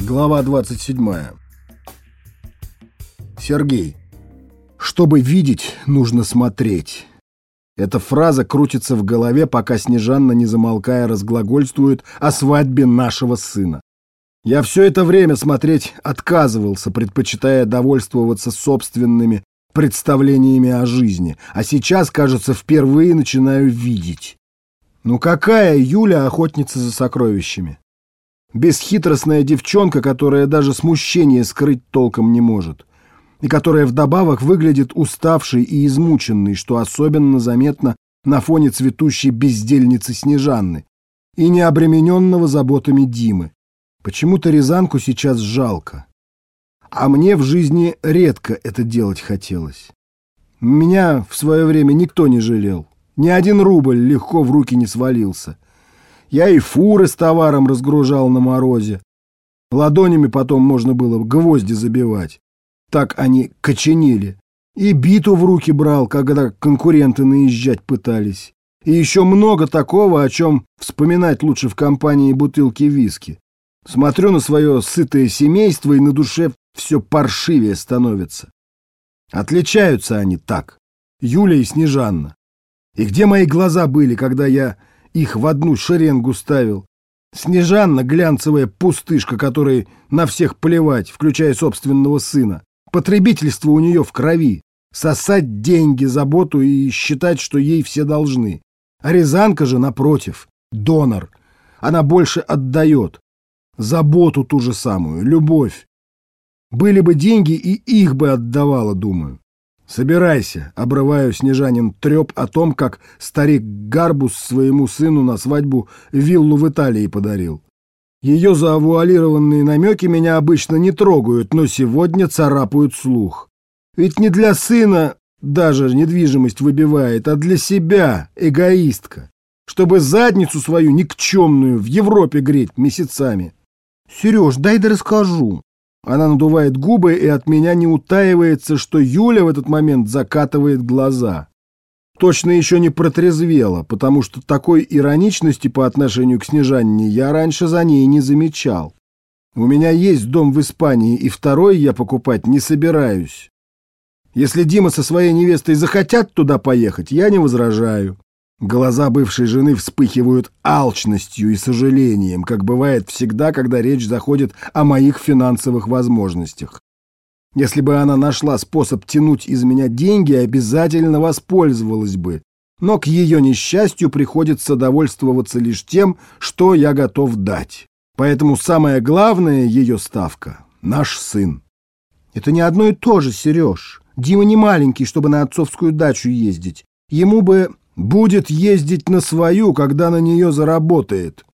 Глава 27. Сергей. Чтобы видеть, нужно смотреть. Эта фраза крутится в голове, пока Снежанна, не замолкая, разглагольствует о свадьбе нашего сына. Я все это время смотреть отказывался, предпочитая довольствоваться собственными представлениями о жизни, а сейчас, кажется, впервые начинаю видеть. Ну какая Юля охотница за сокровищами? Бесхитростная девчонка, которая даже смущение скрыть толком не может. И которая вдобавок выглядит уставшей и измученной, что особенно заметно на фоне цветущей бездельницы Снежанны и необремененного заботами Димы. Почему-то Рязанку сейчас жалко. А мне в жизни редко это делать хотелось. Меня в свое время никто не жалел. Ни один рубль легко в руки не свалился. Я и фуры с товаром разгружал на морозе. Ладонями потом можно было гвозди забивать. Так они коченели. И биту в руки брал, когда конкуренты наезжать пытались. И еще много такого, о чем вспоминать лучше в компании бутылки виски. Смотрю на свое сытое семейство, и на душе все паршивее становится. Отличаются они так, Юля и Снежанна. И где мои глаза были, когда я их в одну шеренгу ставил. Снежанна — глянцевая пустышка, которой на всех плевать, включая собственного сына. Потребительство у нее в крови. Сосать деньги, заботу и считать, что ей все должны. А Рязанка же, напротив, донор. Она больше отдает. Заботу ту же самую, любовь. Были бы деньги, и их бы отдавала, думаю. «Собирайся», — обрываю Снежанин треп о том, как старик Гарбус своему сыну на свадьбу виллу в Италии подарил. Ее завуалированные намеки меня обычно не трогают, но сегодня царапают слух. Ведь не для сына даже недвижимость выбивает, а для себя, эгоистка, чтобы задницу свою никчемную в Европе греть месяцами. Сереж, дай да расскажу. Она надувает губы, и от меня не утаивается, что Юля в этот момент закатывает глаза. Точно еще не протрезвела, потому что такой ироничности по отношению к Снежанне я раньше за ней не замечал. У меня есть дом в Испании, и второй я покупать не собираюсь. Если Дима со своей невестой захотят туда поехать, я не возражаю. Глаза бывшей жены вспыхивают алчностью и сожалением, как бывает всегда, когда речь заходит о моих финансовых возможностях. Если бы она нашла способ тянуть из меня деньги, обязательно воспользовалась бы. Но к ее несчастью приходится довольствоваться лишь тем, что я готов дать. Поэтому самая главная ее ставка — наш сын. Это не одно и то же, Сереж. Дима не маленький, чтобы на отцовскую дачу ездить. Ему бы Будет ездить на свою, когда на нее заработает.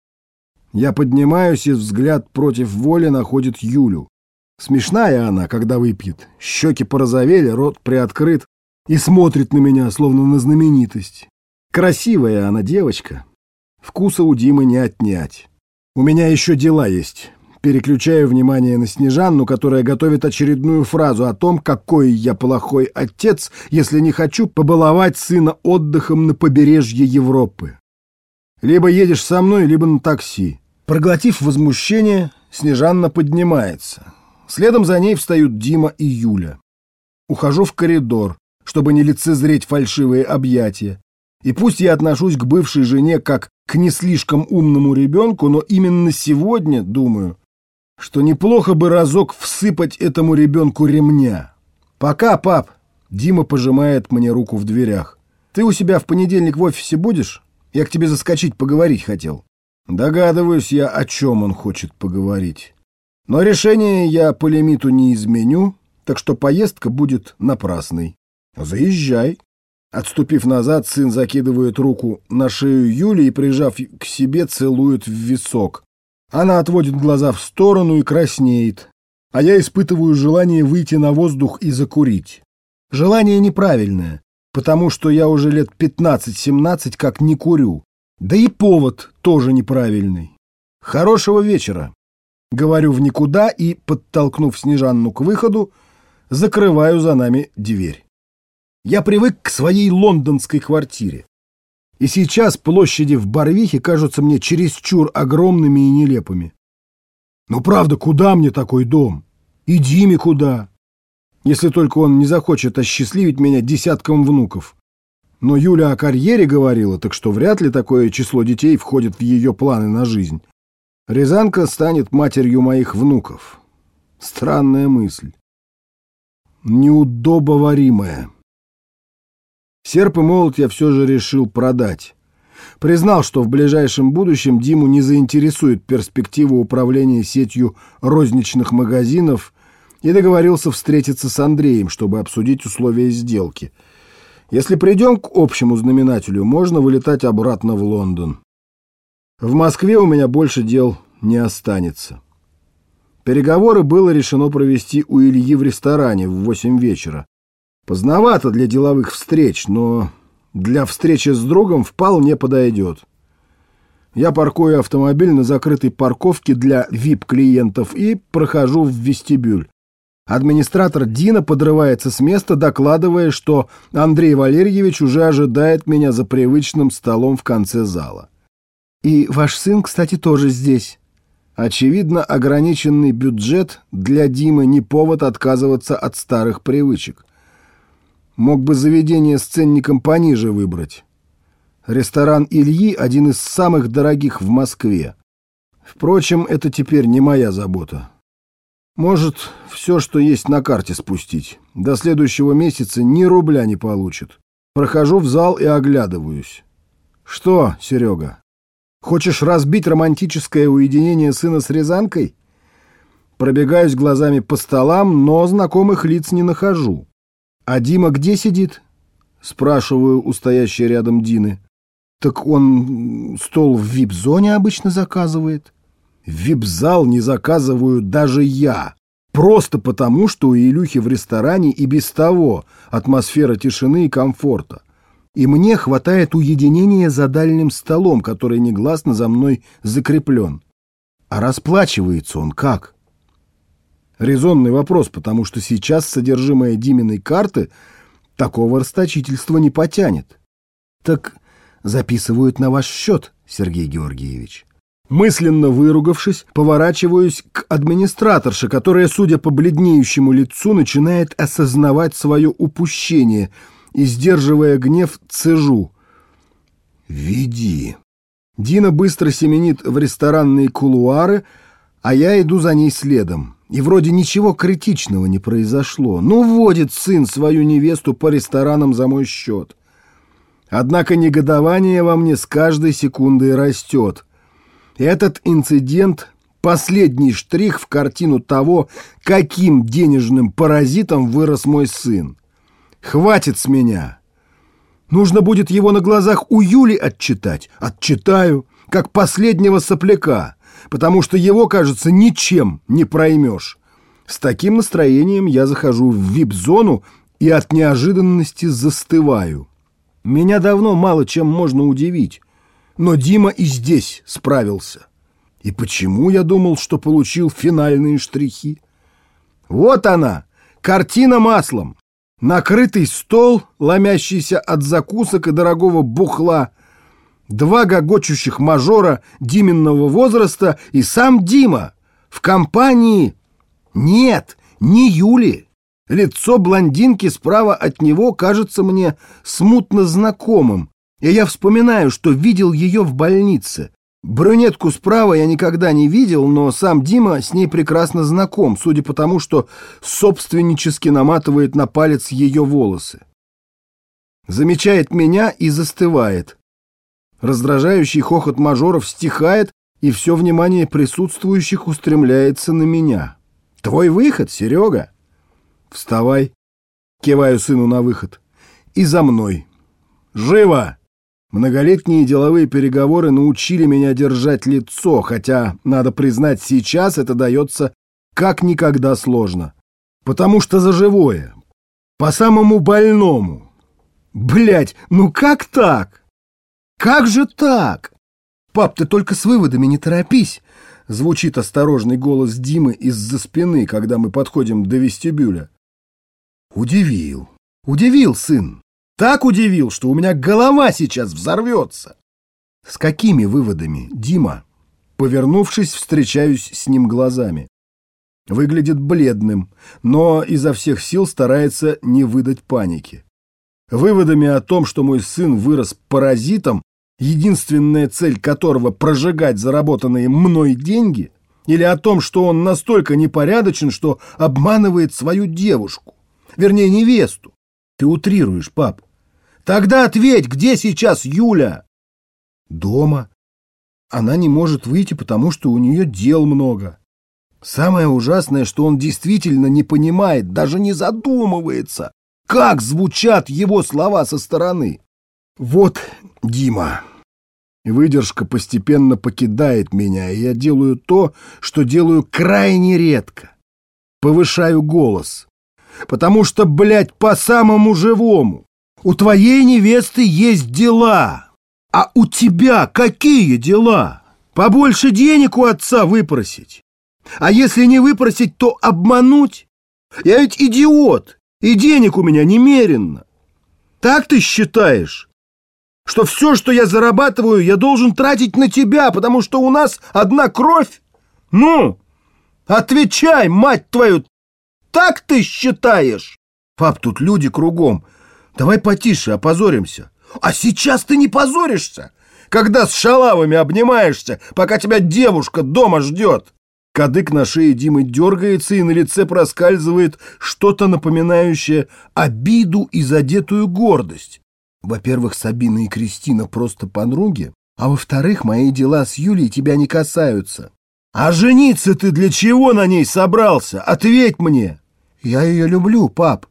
Я поднимаюсь, и взгляд против воли находит Юлю. Смешная она, когда выпьет. Щеки порозовели, рот приоткрыт и смотрит на меня, словно на знаменитость. Красивая она девочка. Вкуса у Димы не отнять. У меня еще дела есть. Переключаю внимание на Снежанну, которая готовит очередную фразу о том, какой я плохой отец, если не хочу побаловать сына отдыхом на побережье Европы. Либо едешь со мной, либо на такси. Проглотив возмущение, Снежанна поднимается. Следом за ней встают Дима и Юля. Ухожу в коридор, чтобы не лицезреть фальшивые объятия. И пусть я отношусь к бывшей жене как к не слишком умному ребенку, но именно сегодня, думаю, что неплохо бы разок всыпать этому ребенку ремня. Пока, пап. Дима пожимает мне руку в дверях. Ты у себя в понедельник в офисе будешь? Я к тебе заскочить поговорить хотел. Догадываюсь я, о чем он хочет поговорить. Но решение я по лимиту не изменю, так что поездка будет напрасной. Заезжай. Отступив назад, сын закидывает руку на шею Юли и, прижав к себе, целует в висок. Она отводит глаза в сторону и краснеет, а я испытываю желание выйти на воздух и закурить. Желание неправильное, потому что я уже лет 15-17 как не курю. Да и повод тоже неправильный. Хорошего вечера. Говорю в никуда и, подтолкнув Снежанну к выходу, закрываю за нами дверь. Я привык к своей лондонской квартире. И сейчас площади в Барвихе кажутся мне чересчур огромными и нелепыми. Ну правда, куда мне такой дом? И Диме куда? Если только он не захочет осчастливить меня десятком внуков. Но Юля о карьере говорила, так что вряд ли такое число детей входит в ее планы на жизнь. Рязанка станет матерью моих внуков. Странная мысль. Неудобоваримая. Серп и молот я все же решил продать. Признал, что в ближайшем будущем Диму не заинтересует перспектива управления сетью розничных магазинов и договорился встретиться с Андреем, чтобы обсудить условия сделки. Если придем к общему знаменателю, можно вылетать обратно в Лондон. В Москве у меня больше дел не останется. Переговоры было решено провести у Ильи в ресторане в восемь вечера. Поздновато для деловых встреч, но для встречи с другом вполне подойдет. Я паркую автомобиль на закрытой парковке для VIP-клиентов и прохожу в вестибюль. Администратор Дина подрывается с места, докладывая, что Андрей Валерьевич уже ожидает меня за привычным столом в конце зала. «И ваш сын, кстати, тоже здесь». Очевидно, ограниченный бюджет для Димы не повод отказываться от старых привычек. Мог бы заведение с ценником пониже выбрать. Ресторан Ильи – один из самых дорогих в Москве. Впрочем, это теперь не моя забота. Может, все, что есть на карте, спустить. До следующего месяца ни рубля не получит. Прохожу в зал и оглядываюсь. Что, Серега, хочешь разбить романтическое уединение сына с Рязанкой? Пробегаюсь глазами по столам, но знакомых лиц не нахожу. «А Дима где сидит?» — спрашиваю у стоящей рядом Дины. «Так он стол в вип-зоне обычно заказывает». «Вип-зал не заказываю даже я. Просто потому, что у Илюхи в ресторане и без того атмосфера тишины и комфорта. И мне хватает уединения за дальним столом, который негласно за мной закреплен. А расплачивается он как?» Резонный вопрос, потому что сейчас содержимое Диминой карты такого расточительства не потянет. Так записывают на ваш счет, Сергей Георгиевич. Мысленно выругавшись, поворачиваюсь к администраторше, которая, судя по бледнеющему лицу, начинает осознавать свое упущение и, сдерживая гнев, цежу. «Веди». Дина быстро семенит в ресторанные кулуары, а я иду за ней следом. И вроде ничего критичного не произошло. Ну, водит сын свою невесту по ресторанам за мой счет. Однако негодование во мне с каждой секундой растет. Этот инцидент — последний штрих в картину того, каким денежным паразитом вырос мой сын. Хватит с меня. Нужно будет его на глазах у Юли отчитать. Отчитаю, как последнего сопляка потому что его, кажется, ничем не проймешь. С таким настроением я захожу в вип-зону и от неожиданности застываю. Меня давно мало чем можно удивить, но Дима и здесь справился. И почему я думал, что получил финальные штрихи? Вот она, картина маслом. Накрытый стол, ломящийся от закусок и дорогого бухла — два гогочущих мажора Диминного возраста и сам Дима в компании... Нет, не Юли. Лицо блондинки справа от него кажется мне смутно знакомым, и я вспоминаю, что видел ее в больнице. Брюнетку справа я никогда не видел, но сам Дима с ней прекрасно знаком, судя по тому, что собственнически наматывает на палец ее волосы. Замечает меня и застывает. Раздражающий хохот мажоров стихает, и все внимание присутствующих устремляется на меня. «Твой выход, Серега!» «Вставай!» — киваю сыну на выход. «И за мной!» «Живо!» Многолетние деловые переговоры научили меня держать лицо, хотя, надо признать, сейчас это дается как никогда сложно. Потому что за живое. По самому больному. Блять, ну как так? «Как же так?» «Пап, ты только с выводами не торопись!» Звучит осторожный голос Димы из-за спины, когда мы подходим до вестибюля. Удивил. Удивил, сын. Так удивил, что у меня голова сейчас взорвется. С какими выводами, Дима? Повернувшись, встречаюсь с ним глазами. Выглядит бледным, но изо всех сил старается не выдать паники. Выводами о том, что мой сын вырос паразитом, единственная цель которого прожигать заработанные мной деньги, или о том, что он настолько непорядочен, что обманывает свою девушку, вернее, невесту. Ты утрируешь, пап. Тогда ответь, где сейчас Юля? Дома. Она не может выйти, потому что у нее дел много. Самое ужасное, что он действительно не понимает, даже не задумывается, как звучат его слова со стороны. Вот, Дима, выдержка постепенно покидает меня, и я делаю то, что делаю крайне редко. Повышаю голос. Потому что, блядь, по самому живому. У твоей невесты есть дела. А у тебя какие дела? Побольше денег у отца выпросить. А если не выпросить, то обмануть? Я ведь идиот, и денег у меня немерено. Так ты считаешь, что все, что я зарабатываю, я должен тратить на тебя, потому что у нас одна кровь? Ну, отвечай, мать твою, так ты считаешь? Пап, тут люди кругом. Давай потише, опозоримся. А сейчас ты не позоришься, когда с шалавами обнимаешься, пока тебя девушка дома ждет. Кадык на шее Димы дергается, и на лице проскальзывает что-то напоминающее обиду и задетую гордость. Во-первых, Сабина и Кристина просто подруги, а во-вторых, мои дела с Юлей тебя не касаются. А жениться ты для чего на ней собрался? Ответь мне! Я ее люблю, пап,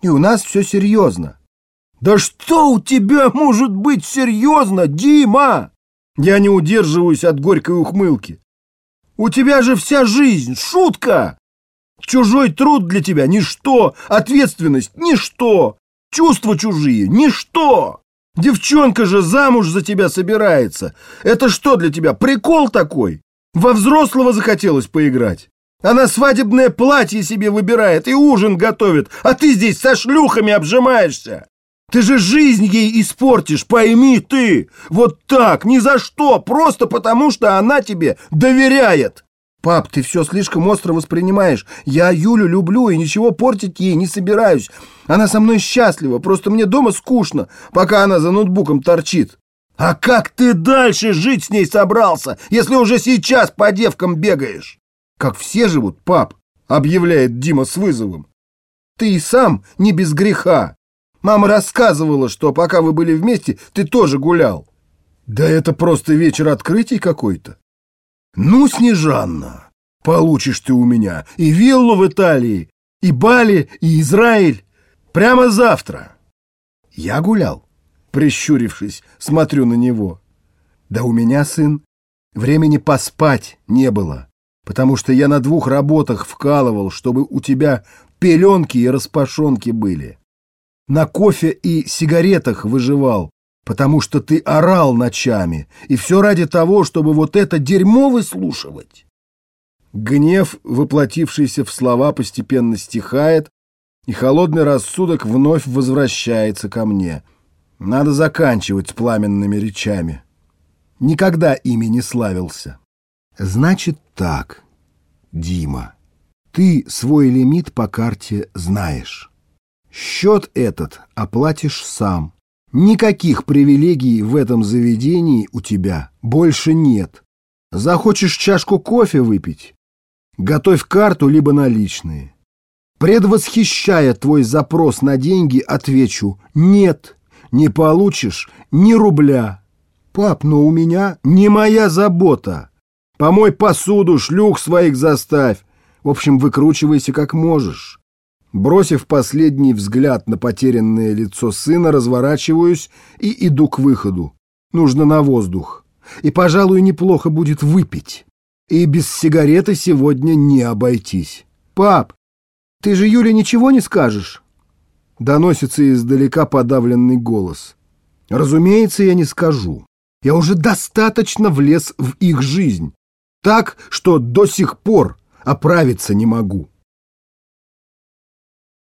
и у нас все серьезно. Да что у тебя может быть серьезно, Дима? Я не удерживаюсь от горькой ухмылки. У тебя же вся жизнь шутка! Чужой труд для тебя – ничто, ответственность – ничто, чувства чужие – ничто. Девчонка же замуж за тебя собирается. Это что для тебя, прикол такой? Во взрослого захотелось поиграть. Она свадебное платье себе выбирает и ужин готовит, а ты здесь со шлюхами обжимаешься. Ты же жизнь ей испортишь, пойми ты! Вот так, ни за что, просто потому что она тебе доверяет!» «Пап, ты все слишком остро воспринимаешь. Я Юлю люблю и ничего портить ей не собираюсь. Она со мной счастлива, просто мне дома скучно, пока она за ноутбуком торчит». «А как ты дальше жить с ней собрался, если уже сейчас по девкам бегаешь?» «Как все живут, пап», — объявляет Дима с вызовом. «Ты и сам не без греха. Мама рассказывала, что пока вы были вместе, ты тоже гулял. Да это просто вечер открытий какой-то. Ну, Снежанна, получишь ты у меня и виллу в Италии, и Бали, и Израиль. Прямо завтра. Я гулял, прищурившись, смотрю на него. Да у меня, сын, времени поспать не было, потому что я на двух работах вкалывал, чтобы у тебя пеленки и распашонки были на кофе и сигаретах выживал, потому что ты орал ночами, и все ради того, чтобы вот это дерьмо выслушивать. Гнев, воплотившийся в слова, постепенно стихает, и холодный рассудок вновь возвращается ко мне. Надо заканчивать с пламенными речами. Никогда ими не славился. Значит так, Дима, ты свой лимит по карте знаешь. Счет этот оплатишь сам. Никаких привилегий в этом заведении у тебя больше нет. Захочешь чашку кофе выпить? Готовь карту либо наличные. Предвосхищая твой запрос на деньги, отвечу «нет». Не получишь ни рубля. Пап, но у меня не моя забота. Помой посуду, шлюх своих заставь. В общем, выкручивайся как можешь. Бросив последний взгляд на потерянное лицо сына, разворачиваюсь и иду к выходу. Нужно на воздух. И, пожалуй, неплохо будет выпить. И без сигареты сегодня не обойтись. «Пап, ты же Юле ничего не скажешь?» Доносится издалека подавленный голос. «Разумеется, я не скажу. Я уже достаточно влез в их жизнь. Так, что до сих пор оправиться не могу».